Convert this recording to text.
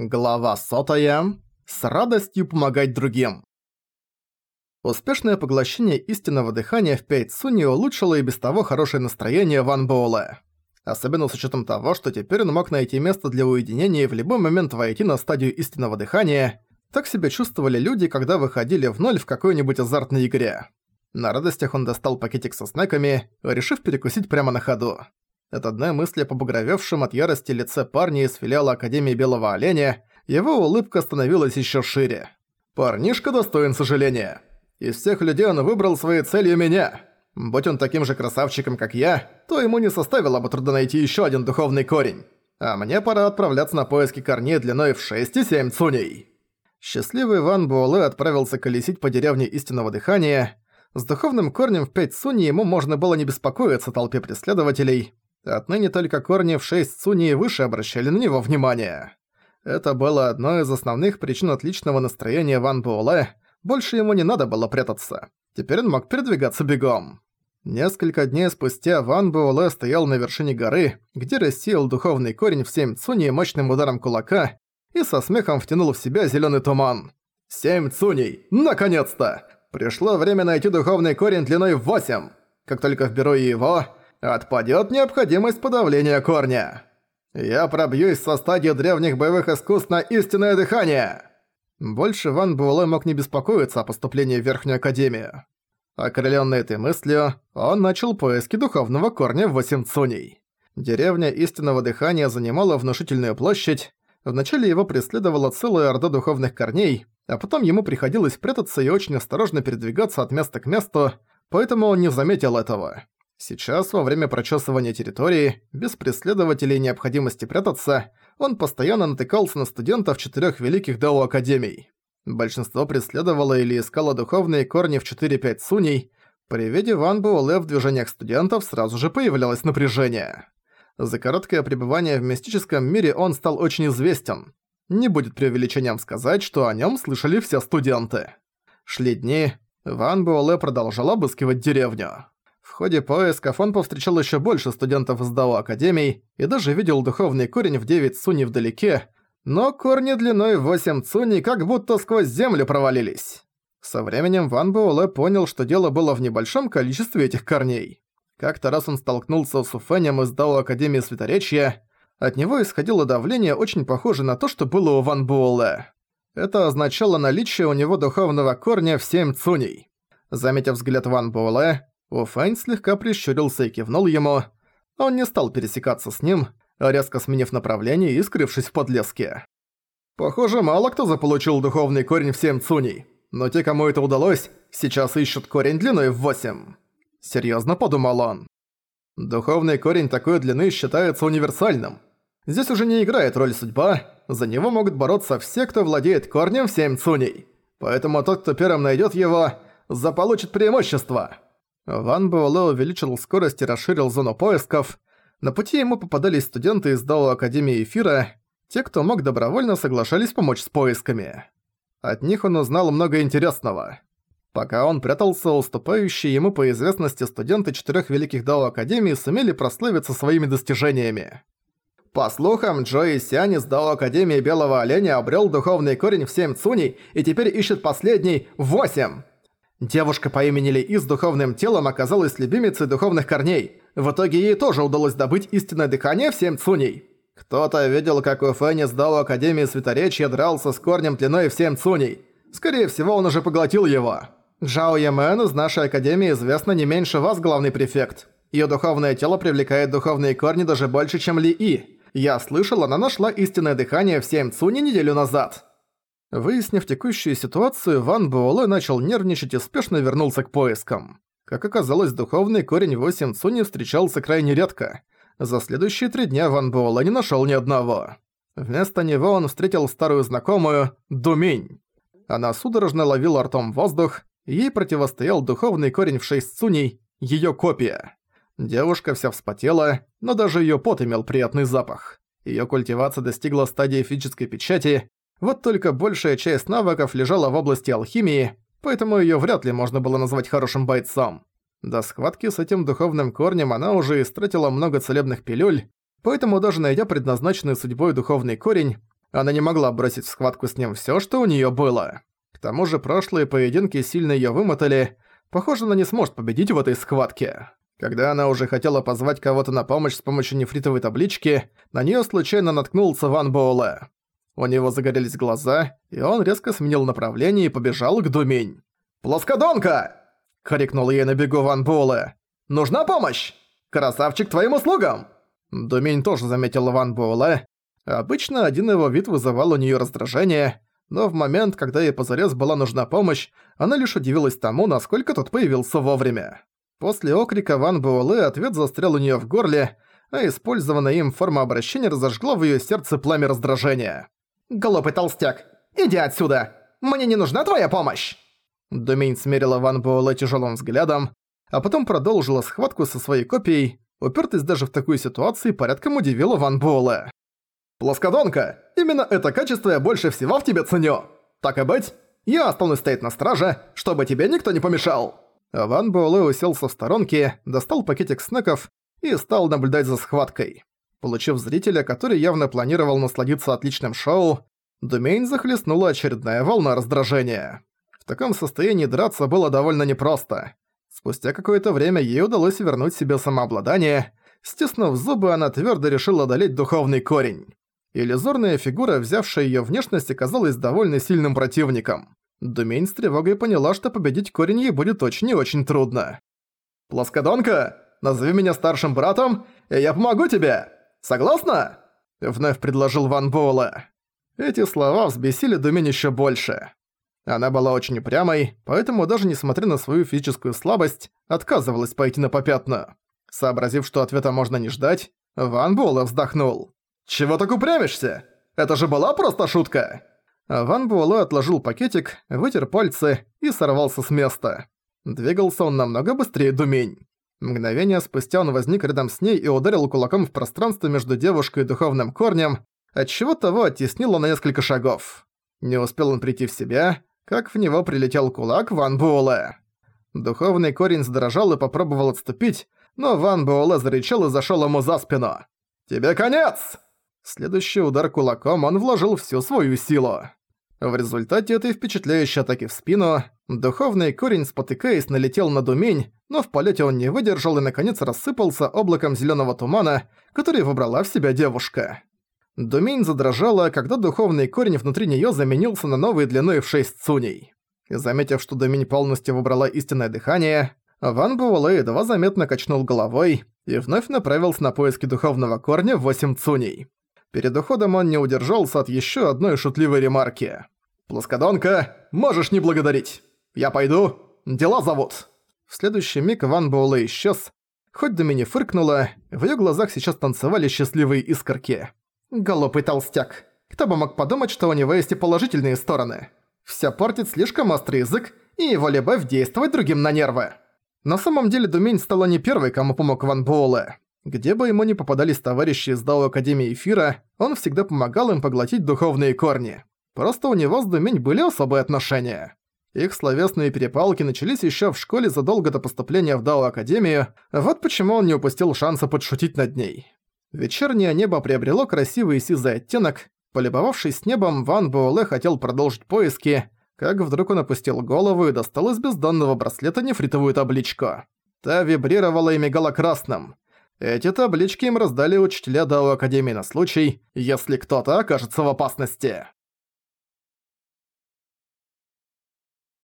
Глава сотая. С радостью помогать другим. Успешное поглощение истинного дыхания в пять Суни улучшило и без того хорошее настроение Ван Боула. Особенно с учетом того, что теперь он мог найти место для уединения и в любой момент войти на стадию истинного дыхания. Так себя чувствовали люди, когда выходили в ноль в какой-нибудь азартной игре. На радостях он достал пакетик со снеками, решив перекусить прямо на ходу. От одной мысли по багровевшим от ярости лице парня из филиала Академии Белого Оленя, его улыбка становилась еще шире. «Парнишка достоин сожаления. Из всех людей он выбрал своей целью меня. Будь он таким же красавчиком, как я, то ему не составило бы труда найти еще один духовный корень. А мне пора отправляться на поиски корней длиной в 6,7 цуней». Счастливый Ван Буэлэ отправился колесить по деревне Истинного Дыхания. С духовным корнем в 5 цуни ему можно было не беспокоиться толпе преследователей, Отныне только корни в шесть цуни и выше обращали на него внимание. Это было одной из основных причин отличного настроения Ван Буэлэ. Больше ему не надо было прятаться. Теперь он мог передвигаться бегом. Несколько дней спустя Ван Буэлэ стоял на вершине горы, где рассеял духовный корень в семь цуней мощным ударом кулака и со смехом втянул в себя зеленый туман. «Семь цуней! Наконец-то! Пришло время найти духовный корень длиной в восемь! Как только вберу его, отпадет необходимость подавления корня. Я пробьюсь со стадии древних боевых искусств на истинное дыхание!» Больше Ван Буэлэ мог не беспокоиться о поступлении в Верхнюю Академию. Окрылённый этой мыслью, он начал поиски духовного корня в восемь цуней. Деревня истинного дыхания занимала внушительную площадь, вначале его преследовала целая орда духовных корней, а потом ему приходилось прятаться и очень осторожно передвигаться от места к месту, поэтому он не заметил этого. Сейчас, во время прочесывания территории, без преследователей и необходимости прятаться, он постоянно натыкался на студентов четырех великих дао-академий. Большинство преследовало или искало духовные корни в 4-5 суней. При виде Ван Буэлэ в движениях студентов сразу же появлялось напряжение. За короткое пребывание в мистическом мире он стал очень известен. Не будет преувеличением сказать, что о нем слышали все студенты. Шли дни, Ван Буэлэ продолжал обыскивать деревню. В ходе поисков он повстречал еще больше студентов из Дао Академий и даже видел духовный корень в 9 цуни вдалеке, но корни длиной в 8 цуни как будто сквозь землю провалились. Со временем Ван Буэлэ понял, что дело было в небольшом количестве этих корней. Как-то раз он столкнулся с Уфенем из Дао Академии Светоречья. От него исходило давление, очень похожее на то, что было у Ван Буэлэ. Это означало наличие у него духовного корня в семь цуней. Заметив взгляд Ван Буэлэ, Уфань слегка прищурился и кивнул ему. Он не стал пересекаться с ним, а резко сменив направление и скрывшись в подлеске. Похоже, мало кто заполучил духовный корень в семь цуней. Но те, кому это удалось, сейчас ищут корень длиной в восемь. Серьезно подумал он. Духовный корень такой длины считается универсальным. Здесь уже не играет роль судьба, за него могут бороться все, кто владеет корнем в семь цуней. Поэтому тот, кто первым найдет его, заполучит преимущество. Ван Буэлэ увеличил скорость и расширил зону поисков. На пути ему попадались студенты из Дао Академии Эфира. Те, кто мог, добровольно соглашались помочь с поисками. От них он узнал много интересного. Пока он прятался, уступающие ему по известности студенты четырех великих Дао Академии сумели прославиться своими достижениями. По слухам, Джои Сиань из Дао Академии Белого Оленя обрел духовный корень в семь цуней и теперь ищет последний – восемь. Девушка по имени Ли И с духовным телом оказалась любимицей духовных корней. В итоге ей тоже удалось добыть истинное дыхание всем цуней. Кто-то видел, как у Фэнни сдал Академии Светоречья дрался с корнем длиной всем цуней. Скорее всего, он уже поглотил его. Джао Ямен из нашей Академии известно не меньше вас, главный префект. Ее духовное тело привлекает духовные корни даже больше, чем Ли И. Я слышал, она нашла истинное дыхание всем Цуней неделю назад. Выяснив текущую ситуацию, Ван Буэлэ начал нервничать и спешно вернулся к поискам. Как оказалось, духовный корень 8 Цуни встречался крайне редко. За следующие три дня Ван Буэлэ не нашел ни одного. Вместо него он встретил старую знакомую Думень. Она судорожно ловила ртом воздух, ей противостоял духовный корень в шесть Цуней, ее копия. Девушка вся вспотела, но даже ее пот имел приятный запах. Ее культивация достигла стадии физической печати, вот только большая часть навыков лежала в области алхимии, поэтому её вряд ли можно было назвать хорошим бойцом. До схватки с этим духовным корнем она уже истратила много целебных пилюль, поэтому даже найдя предназначенный судьбой духовный корень, она не могла бросить в схватку с ним всё, что у неё было. К тому же прошлые поединки сильно её вымотали, похоже, она не сможет победить в этой схватке. Когда она уже хотела позвать кого-то на помощь с помощью нефритовой таблички, на неё случайно наткнулся Ван Боуле. У него загорелись глаза, и он резко сменил направление и побежал к Думень. «Плоскодонка!» — крикнул ей на бегу Ван Буэлэ. «Нужна помощь! Красавчик твоим услугам!» Думень тоже заметил Ван Буэлэ. Обычно один его вид вызывал у нее раздражение, но в момент, когда ей позарез была нужна помощь, она лишь удивилась тому, насколько тот появился вовремя. После окрика Ван Буэлэ ответ застрял у нее в горле, а использованная им форма обращения разожгла в ее сердце пламя раздражения. «Глупый толстяк, иди отсюда! Мне не нужна твоя помощь!» Думень смерила Ван Буэлэ тяжелым взглядом, а потом продолжила схватку со своей копией, упертость даже в такой ситуации порядком удивила Ван Буэлэ. «Плоскодонка, именно это качество я больше всего в тебе ценю! Так и быть, я останусь стоять на страже, чтобы тебе никто не помешал!» Ван Буэлэ уселся в сторонке, достал пакетик снеков и стал наблюдать за схваткой. Получив зрителя, который явно планировал насладиться отличным шоу, Думейн захлестнула очередная волна раздражения. В таком состоянии драться было довольно непросто. Спустя какое-то время ей удалось вернуть себе самообладание. Стиснув зубы, она твердо решила одолеть духовный корень. Иллюзорная фигура, взявшая ее внешность, оказалась довольно сильным противником. Думень с тревогой поняла, что победить корень ей будет очень и очень трудно. «Плоскодонка, назови меня старшим братом, и я помогу тебе!» Согласна?» — вновь предложил Ван Буэлэ. Эти слова взбесили Думин еще больше. Она была очень упрямой, поэтому даже несмотря на свою физическую слабость, отказывалась пойти на попятную. Сообразив, что ответа можно не ждать, Ван Буэлэ вздохнул. «Чего так упрямишься? Это же была просто шутка!» Ван Буэлэ отложил пакетик, вытер пальцы и сорвался с места. Двигался он намного быстрее Думень. Мгновение спустя он возник рядом с ней и ударил кулаком в пространство между девушкой и духовным корнем, отчего того оттеснило на несколько шагов. Не успел он прийти в себя, как в него прилетел кулак Ван Буэлэ. Духовный корень задрожал и попробовал отступить, но Ван Буэлэ зарычал и зашел ему за спину. «Тебе конец!» Следующий удар кулаком он вложил всю свою силу. В результате этой впечатляющей атаки в спину, духовный корень, спотыкаясь, налетел на думень, но в полете он не выдержал и, наконец, рассыпался облаком зеленого тумана, который выбрала в себя девушка. Думень задрожала, когда духовный корень внутри нее заменился на новый длиной в 6 цуней. И, Заметив, что Думень полностью выбрала истинное дыхание, Ван Буэлэ едва заметно качнул головой и вновь направился на поиски духовного корня в 8 цуней. Перед уходом он не удержался от еще одной шутливой ремарки. «Плоскодонка, можешь не благодарить! Я пойду, дела зовут!» В следующий миг Ван Буэлэ исчез. Хоть до меня фыркнула, в ее глазах сейчас танцевали счастливые искорки. Голопый толстяк. Кто бы мог подумать, что у него есть и положительные стороны. Вся портит слишком острый язык, и его любовь действовать другим на нервы. На самом деле Думень стала не первой, кому помог Ван Буэлэ. Где бы ему ни попадались товарищи из Дао Академии Эфира, он всегда помогал им поглотить духовные корни. Просто у него с Думень были особые отношения. Их словесные перепалки начались еще в школе задолго до поступления в Дао Академию, вот почему он не упустил шанса подшутить над ней. Вечернее небо приобрело красивый сизый оттенок. Полюбовавшись небом, Ван Буэлэ хотел продолжить поиски, как вдруг он опустил голову и достал из бездонного браслета нефритовую табличку. Та вибрировала и мигала красным. Эти таблички им раздали учителя Дао Академии на случай, если кто-то окажется в опасности.